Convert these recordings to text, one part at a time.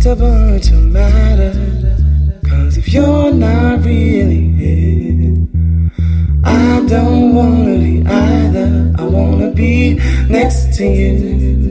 stubborn to matter. Cause if you're not really here, I don't wanna be either. I wanna be next to you.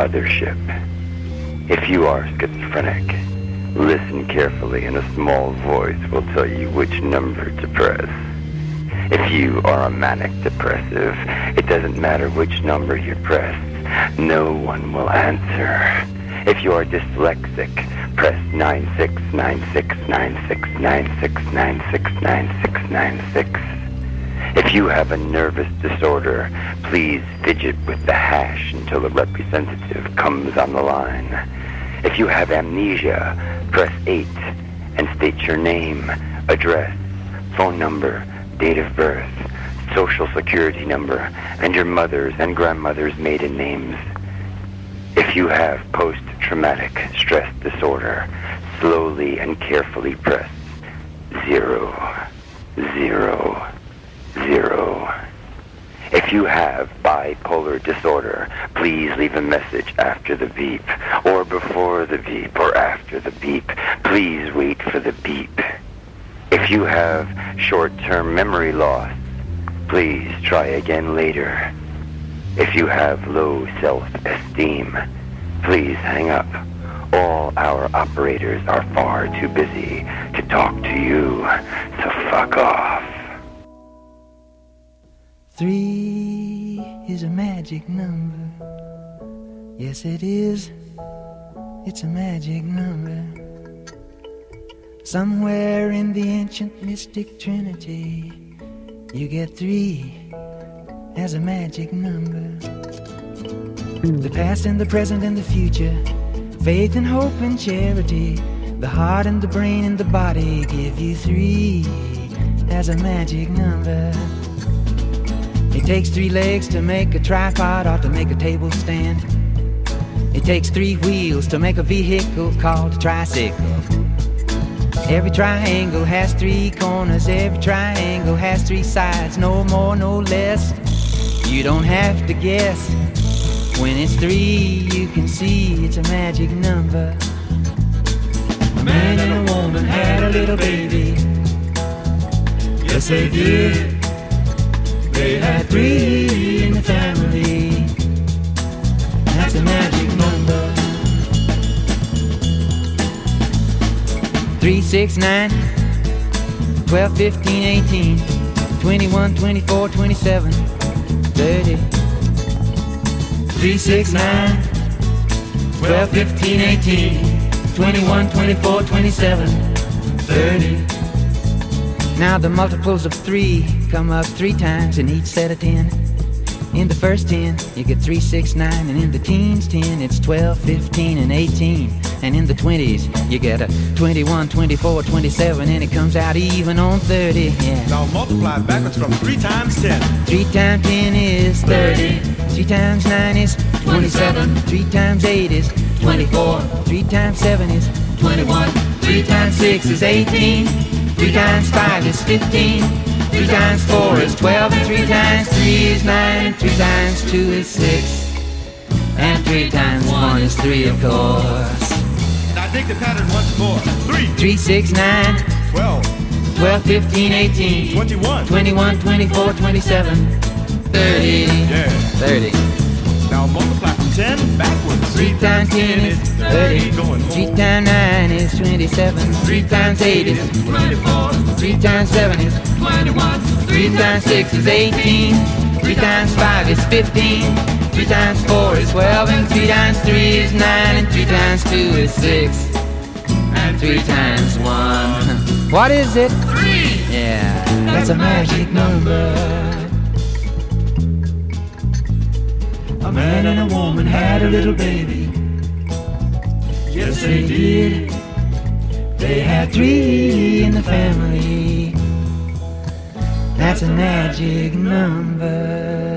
Mothership. If you are schizophrenic, listen carefully and a small voice will tell you which number to press. If you are a manic depressive, it doesn't matter which number you press. No one will answer. If you are dyslexic, press 96969696969696. If you have a nervous disorder, please fidget with the hash until a representative comes on the line. If you have amnesia, press 8 and state your name, address, phone number, date of birth, social security number, and your mother's and grandmother's maiden names. If you have post-traumatic stress disorder, slowly and carefully press 0, 0, zero. If you have bipolar disorder, please leave a message after the beep, or before the beep, or after the beep. Please wait for the beep. If you have short-term memory loss, please try again later. If you have low self-esteem, please hang up. All our operators are far too busy to talk to you, so fuck off. Three is a magic number. Yes, it is. It's a magic number. Somewhere in the ancient mystic trinity, you get three as a magic number. The past and the present and the future, faith and hope and charity, the heart and the brain and the body give you three as a magic number. It takes three legs to make a tripod or to make a table stand. It takes three wheels to make a vehicle called a tricycle. Every triangle has three corners, every triangle has three sides, no more, no less. You don't have to guess. When it's three, you can see it's a magic number. A man and a woman had a little baby. Yes, they did. They had three in the family. That's a magic number. Three, six, nine, 12, 15, 18, 21, 24, 27, 30. 3, 6, 9, 12, 15, 18, 21, 24, 27, 30. Now the multiples of 3 come up 3 times in each set of 10. In the first 10, you get 3, 6, 9, and in the teens 10, it's 12, 15, and 18. And in the 20s, you get a 21, 24, 27, and it comes out even on 30. Yeah. Now multiply backwards from 3 times 10. 3 times 10 is 30. 3 times 9 is 27. 3 times 8 is 24. 3 times 7 is 21. 3 times 6 is 18. 3 times 5 is 15. 3 times 4 is 12. And 3 times 3 is 9. And 3 times 2 is 6. And 3 times 1 is 3, of course. Now dig the pattern once more. 3, 3, 6, 9, 12, 12, 15, 18, 21. 21, 24, 27, 30. Yeah. 30. Now multiply from 10 backwards. 3 times 10 is 30. Going 3 times 9 is 27. 3 times 8 is 24. 3 times 7 is 21. 3 times 6 is 18. 3 times 5 is 15. 3 times 4 is 12. And 3 times 3 is 9. And 3 times 2 is 6. And 3 times 1. What is it? 3. Yeah, that's a magic number. A man and a woman had a little baby. Yes, they did. They had three in the family. That's a magic number.